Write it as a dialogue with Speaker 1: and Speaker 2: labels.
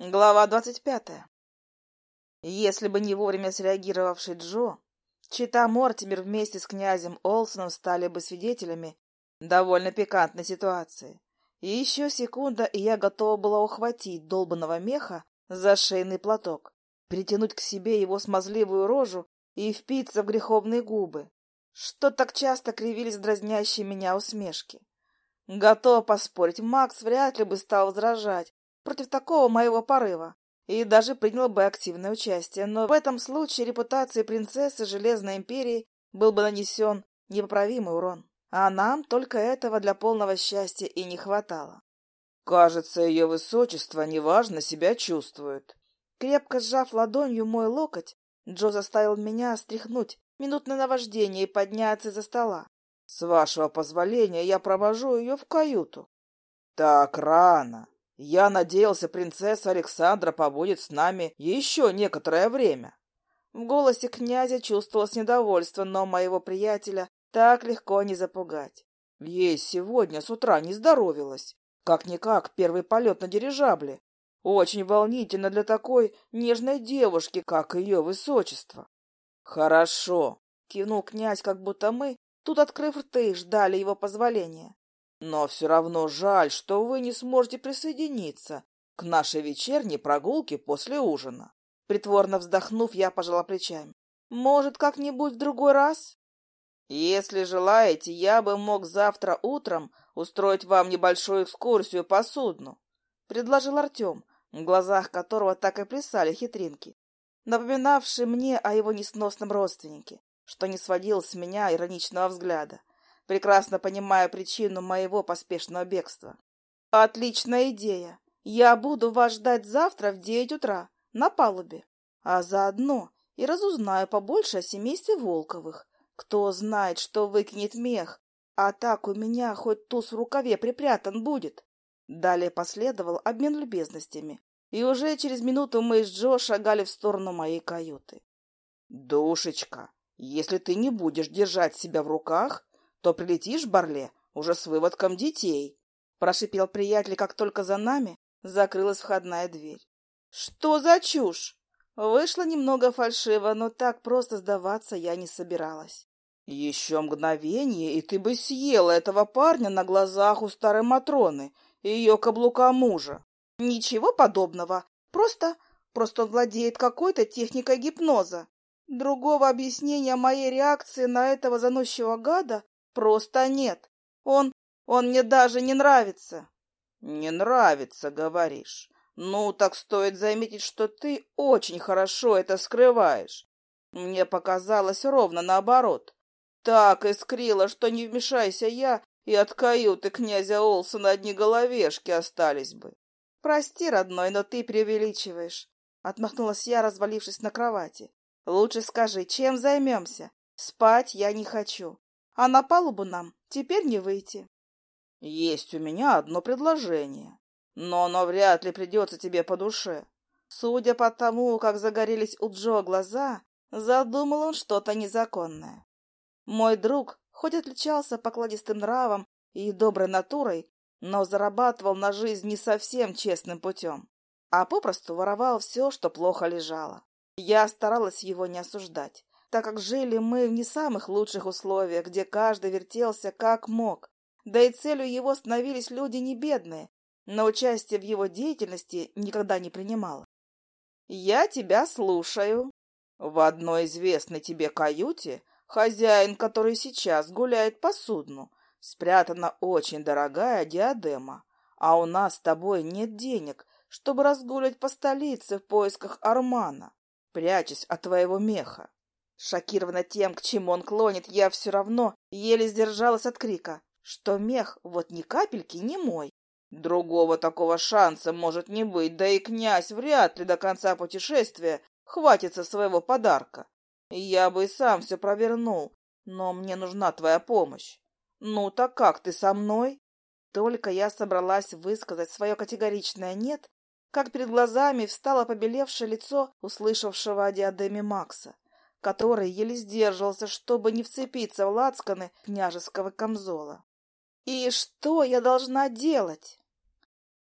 Speaker 1: Глава двадцать пятая. Если бы не вовремя среагировавший Джо, Чита Мортимер вместе с князем Олсоном стали бы свидетелями довольно пикантной ситуации. И еще секунда, и я готова была ухватить долбанного меха за шейный платок, притянуть к себе его смазливую рожу и впиться в греховные губы, что так часто кривились дразнящие меня усмешки. Готова поспорить, Макс вряд ли бы стал возражать, против такого моего порыва и даже принял бы активное участие, но в этом случае репутации принцессы Железной Империи был бы нанесен непоправимый урон. А нам только этого для полного счастья и не хватало.
Speaker 2: Кажется, ее высочество неважно себя чувствует.
Speaker 1: Крепко сжав ладонью мой локоть, Джо заставил меня стряхнуть минутное наваждение и подняться за стола.
Speaker 2: С вашего позволения я провожу ее в каюту. Так рано. Я надеялся, принцесса Александра побудет с нами еще некоторое время.
Speaker 1: В голосе князя чувствовалось недовольство, но моего приятеля так легко не запугать.
Speaker 2: Ей сегодня с утра не здоровилось. Как-никак первый полет на дирижабле. Очень волнительно для такой нежной девушки, как ее высочество. Хорошо,
Speaker 1: кивнул князь, как будто мы, тут открыв рты, ждали его позволения.
Speaker 2: Но все равно жаль, что вы не сможете присоединиться к нашей вечерней прогулке после ужина.
Speaker 1: Притворно вздохнув, я пожала плечами. Может, как-нибудь в другой раз?
Speaker 2: Если желаете, я бы мог завтра утром устроить вам небольшую экскурсию по судну,
Speaker 1: предложил Артем, в глазах которого так и плясали хитринки, напоминавшие мне о его несносном родственнике, что не сводил с меня ироничного взгляда прекрасно понимая причину моего поспешного бегства. «Отличная идея! Я буду вас ждать завтра в девять утра на палубе, а заодно и разузнаю побольше о семействе Волковых. Кто знает, что выкинет мех, а так у меня хоть туз в рукаве припрятан будет». Далее последовал обмен любезностями, и уже через минуту мы с Джо шагали в сторону моей каюты.
Speaker 2: «Душечка, если ты не будешь держать себя в руках, то прилетишь, Барле, уже с выводком детей, — прошипел приятель, как только за нами закрылась входная дверь.
Speaker 1: — Что за чушь? Вышло немного фальшиво, но так просто сдаваться я не собиралась.
Speaker 2: — Еще мгновение, и ты бы съела этого парня на глазах у старой Матроны и ее каблука мужа.
Speaker 1: — Ничего подобного. Просто... просто он владеет какой-то техникой гипноза. Другого объяснения моей реакции на этого заносчивого гада Просто нет. Он... он мне даже не нравится.
Speaker 2: Не нравится, говоришь. Ну, так стоит заметить, что ты очень хорошо это скрываешь. Мне показалось ровно наоборот. Так искрило, что не вмешайся я, и от каюты князя Олсона одни головешки остались бы.
Speaker 1: Прости, родной, но ты преувеличиваешь. Отмахнулась я, развалившись на кровати. Лучше скажи, чем займемся? Спать я не хочу а на палубу нам теперь не выйти.
Speaker 2: Есть у меня одно предложение, но оно вряд ли придется тебе по душе.
Speaker 1: Судя по тому, как загорелись у Джо глаза, задумал он что-то незаконное. Мой друг, хоть отличался покладистым нравом и доброй натурой, но зарабатывал на жизнь не совсем честным путем, а попросту воровал все, что плохо лежало. Я старалась его не осуждать так как жили мы в не самых лучших условиях, где каждый вертелся как мог. Да и целью его становились люди не бедные, но участие в его деятельности никогда не принимала. «Я тебя слушаю».
Speaker 2: В одной известной тебе каюте хозяин, который сейчас гуляет по судну, спрятана очень дорогая диадема, а у нас с тобой нет денег, чтобы разгулять по столице в поисках Армана, прячась от твоего меха.
Speaker 1: Шокирована тем, к чему он клонит, я все равно еле сдержалась от крика, что мех вот ни капельки не мой.
Speaker 2: Другого такого шанса может не быть, да и князь вряд ли до конца путешествия хватится своего подарка. Я бы и сам все провернул, но мне нужна твоя помощь. Ну так как ты со мной?
Speaker 1: Только я собралась высказать свое категоричное «нет», как перед глазами встало побелевшее лицо услышавшего о диадеме Макса который еле сдерживался, чтобы не вцепиться в лацканы княжеского камзола. «И что я должна делать?»